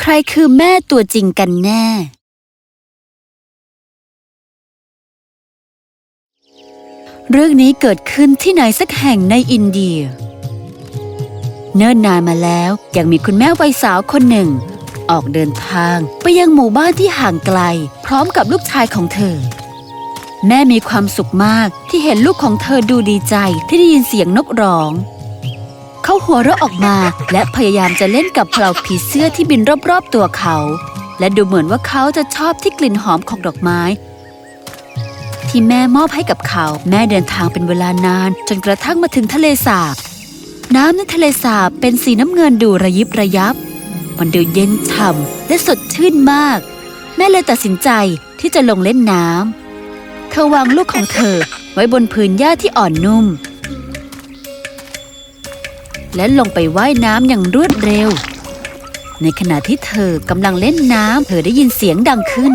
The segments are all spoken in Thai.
ใครคือแม่ตัวจริงกันแน่ เรื่องนี้เกิดขึ้นที่ไหนสักแห่งในอินเดีย เนิ่นนานมาแล้วยังมีคุณแม่วัยสาวคนหนึ่ง ออกเดินทางไปยังหมู่บ้านที่ห่างไกล พร้อมกับลูกชายของเธอ แม่มีความสุขมากที่เห็นลูกของเธอดูดีใจที่ได้ยินเสียงนกร้อง เขาหัวเราะออกมา และพยายามจะเล่นกับเหล่าผีเสื้อที่บินรอบๆตัวเขา และดูเหมือนว่าเขาจะชอบที่กลิ่นหอมของดอกไม้ ที่แม่มอบให้กับเขา แม่เดินทางเป็นเวลานาน จนกระทั่งมาถึงทะเลสาบ น้ำในทะเลสาบเป็นสีน้ำเงินดูระยิบระยับ มันดูเย็นฉ่ำและสดชื่นมาก แม่เลยตัดสินใจที่จะลงเล่นน้ำเธอวางลูกของเธอไว้บนพื้นหญ้าที่อ่อนนุ่ม และลงไปว่ายน้ำอย่างรวดเร็ว ในขณะที่เธอกำลังเล่นน้ำเธอได้ยินเสียงดังขึ้น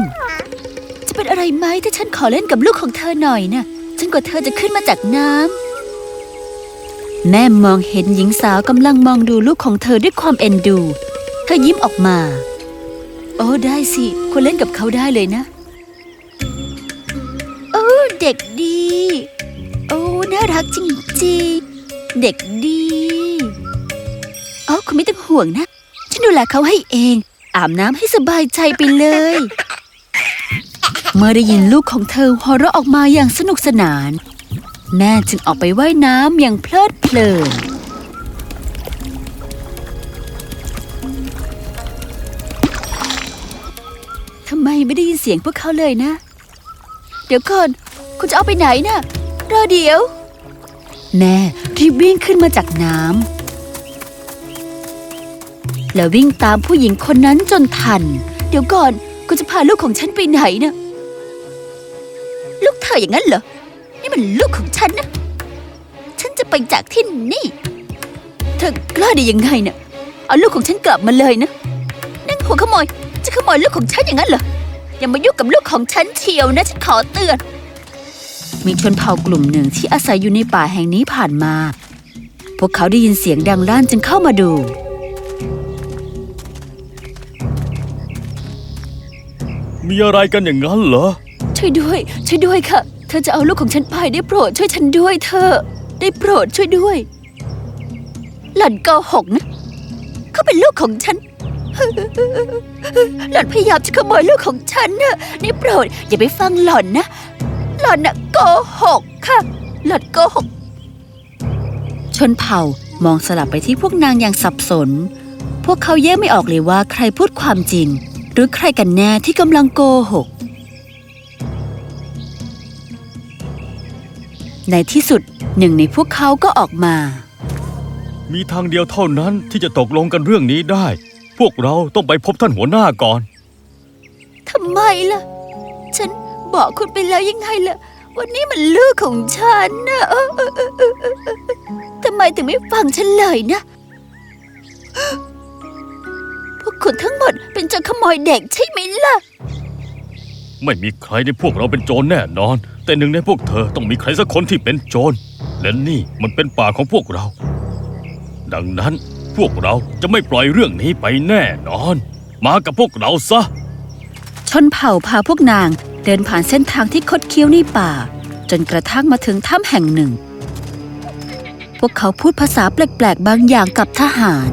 จะเป็นอะไรไหมถ้าฉันขอเล่นกับลูกของเธอหน่อยนะจนกว่าเธอจะขึ้นมาจากน้ำแม่มองเห็นหญิงสาวกำลังมองดูลูกของเธอด้วยความเอ็นดู เธอยิ้มออกมา โอ้ได้สิคุณเล่นกับเขาได้เลยนะโอ้เด็กดี โอ้น่ารักจริงๆเด็กดี อ๋อคุณไม่ต้องห่วงนะ ฉันดูแลเขาให้เอง อาบน้ำให้สบายใจไปเลย เมื่อได้ยินลูกของเธอหัวเราะออกมาอย่างสนุกสนาน แม่จึงออกไปว่ายน้ำอย่างเพลิดเพลินทำไมไม่ได้ยินเสียงพวกเขาเลยนะ เดี๋ยวก่อน คุณจะเอาไปไหนนะ่ะรอเดี๋ยว แม่รีบวิ่งขึ้นมาจากน้ำ แล้ววิ่งตามผู้หญิงคนนั้นจนทัน เดี๋ยวก่อนคุณจะพาลูกของฉันไปไหนนะลูกเธออย่างนั้นเหรอ นี่มันลูกของฉันนะ ฉันจะไปจากที่นี่ เธอกล้าได้ยังไงเนะ่ะเอาลูกของฉันกลับมาเลยนะนั่นหัวขโมย จะขโมยลูกของฉันอย่างนั้นเหรอ อย่ามายุ่งกับลูกของฉันเชียวนะ ฉันขอเตือน มีชนเผ่ากลุ่มหนึ่งที่อาศัยอยู่ในป่าแห่งนี้ผ่านมา พวกเขาได้ยินเสียงดังลั่นจึงเข้ามาดู มีอะไรกันอย่างนั้นเหรอ ช่วยด้วย ช่วยด้วยค่ะ เธอจะเอาลูกของฉันไปได้โปรดช่วยฉันด้วยเธอ ได้โปรดช่วยด้วย หล่อนโกหกนะเขาเป็นลูกของฉัน หล่อนพยายามจะขโมยลูกของฉันนะได้โปรด อย่าไปฟังหล่อนนะ หล่อนน่ะโกหกค่ะ หล่อนโกหก ชนเผ่ามองสลับไปที่พวกนางอย่างสับสน พวกเขาแยกไม่ออกเลยว่าใครพูดความจริง หรือใครกันแน่ที่กำลังโกหก ในที่สุดหนึ่งในพวกเขาก็ออกมา มีทางเดียวเท่านั้นที่จะตกลงกันเรื่องนี้ได้ พวกเราต้องไปพบท่านหัวหน้าก่อนทำไมล่ะ ฉันบอกคุณไปแล้วยังไงล่ะ วันนี้มันลูกของฉันนะเออเออเออเออเออเออทำไมถึงไม่ฟังฉันเลยนะพวก คุณทั้งหมดเป็นโจรขโมยเด็กใช่ไหมล่ะ ไม่มีใครในพวกเราเป็นโจรแน่นอน แต่หนึ่งในพวกเธอต้องมีใครสักคนที่เป็นโจร และนี่มันเป็นป่าของพวกเรา ดังนั้นพวกเราจะไม่ปล่อยเรื่องนี้ไปแน่นอน มากับพวกเราซะ ชนเผ่าพาพวกนางเดินผ่านเส้นทางที่คดเคี้ยวในป่า จนกระทั่งมาถึงถ้ำแห่งหนึ่ง พวกเขาพูดภาษาแปลกๆบางอย่างกับทหาร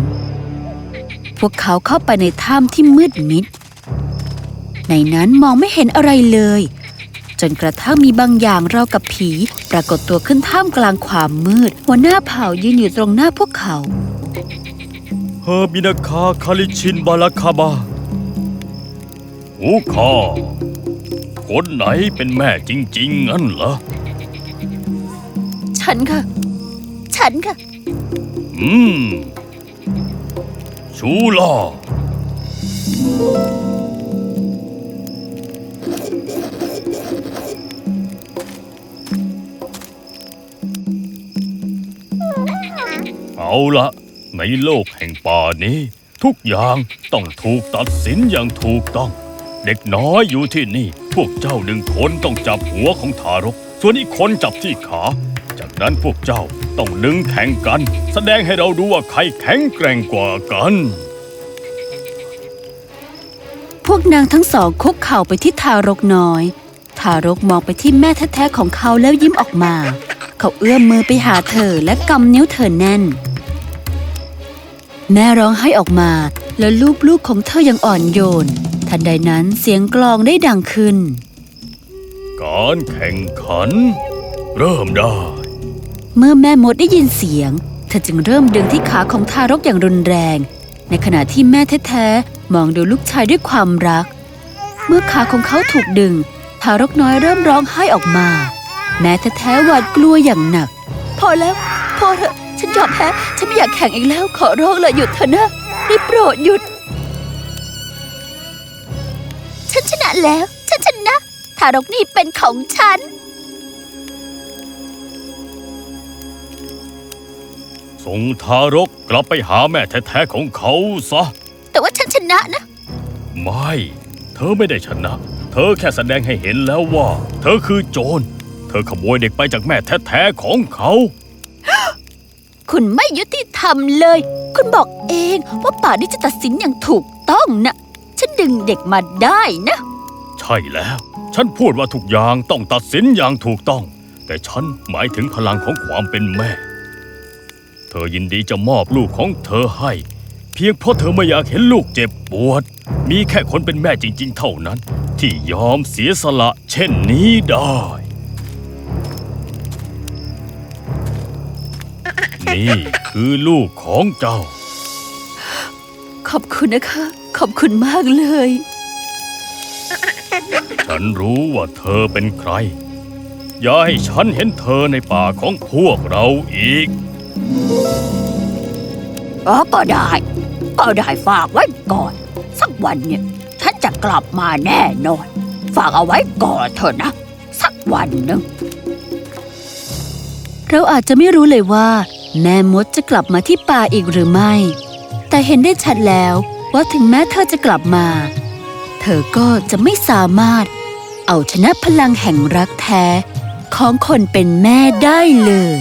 พวกเขาเข้าไปในถ้ำที่มืดมิด ในนั้นมองไม่เห็นอะไรเลย จนกระทั่งมีบางอย่างราวกับผี ปรากฏตัวขึ้นท่ามกลางความมืด หัวหน้าเผ่ายืนอยู่ตรงหน้าพวกเขาเฮอร์บินาคาคาลิชินบาลาคาบาหูคอคนไหนเป็นแม่จริง ๆ งั้นเหรอ ฉันค่ะ ฉันค่ะ อืม ชูลอเอาละในโลกแห่งป่านี้ ทุกอย่างต้องถูกตัดสินอย่างถูกต้อง เด็กน้อยอยู่ที่นี่ พวกเจ้าหนึ่งคนต้องจับหัวของทารก ส่วนอีกคนจับที่ขา จากนั้นพวกเจ้าต้องดึงแข่งกัน แสดงให้เราดูว่าใครแข็งแกร่งกว่ากันวกนางทั้งสองคุกเข่าไปที่ทารกน้อย ทารกมองไปที่แม่แท้ๆของเขาแล้วยิ้มออกมา เขาเอื้อมมือไปหาเธอและกำนิ้วเธอแน่น แม่ร้องไห้ออกมาแล้วลูบลูกของเธออย่างอ่อนโยน ทันใดนั้นเสียงกลองได้ดังขึ้น การแข่งขัน เริ่มได้ เมื่อแม่มดได้ยินเสียง เธอจึงเริ่มดึงที่ขาของทารกอย่างรุนแรง ในขณะที่แม่แท้ๆมองดูลูกชายด้วยความรัก เมื่อขาของเขาถูกดึง ทารกน้อยเริ่มร้องไห้ออกมา แม่แท้ๆหวาดกลัวอย่างหนัก พอแล้ว พอเถอะฉันยอมแพ้ฉันไม่อยากแข่งอีกแล้วขอร้องเลยหยุดเถอะนะได้โปรดหยุด ฉันชนะแล้ว ฉันชนะทารกนี่เป็นของฉัน ส่งทารกกลับไปหาแม่แท้ๆของเขาซะ แต่ว่าฉันชนะนะ ไม่ เธอไม่ได้ชนะ เธอแค่แสดงให้เห็นแล้วว่า เธอคือโจร เธอขโมยเด็กไปจากแม่แท้ๆของเขา คุณไม่ยุติธรรมเลย คุณบอกเองว่าป่านี้จะตัดสินอย่างถูกต้องนะฉันดึงเด็กมาได้นะ ใช่แล้ว ฉันพูดว่าทุกอย่างต้องตัดสินอย่างถูกต้อง แต่ฉันหมายถึงพลังของความเป็นแม่ เธอยินดีจะมอบลูกของเธอให้ เพียงเพราะเธอไม่อยากเห็นลูกเจ็บปวด มีแค่คนเป็นแม่จริง ๆ เท่านั้น ที่ยอมเสียสละเช่นนี้ได้ นี่คือลูกของเจ้า ขอบคุณนะคะ ขอบคุณมากเลย ฉันรู้ว่าเธอเป็นใคร อย่าให้ฉันเห็นเธอในป่าของพวกเราอีก อ๋อก็ได้ ก็ได้ฝากไว้ก่อน สักวันเนี่ย ฉันจะกลับมาแน่นอน ฝากเอาไว้ก่อนเถอะนะ สักวันหนึ่งเราอาจจะไม่รู้เลยว่า แม่มดจะกลับมาที่ป่าอีกหรือไม่ แต่เห็นได้ชัดแล้วว่าถึงแม้เธอจะกลับมา เธอก็จะไม่สามารถ เอาชนะพลังแห่งรักแท้ ของคนเป็นแม่ได้เลย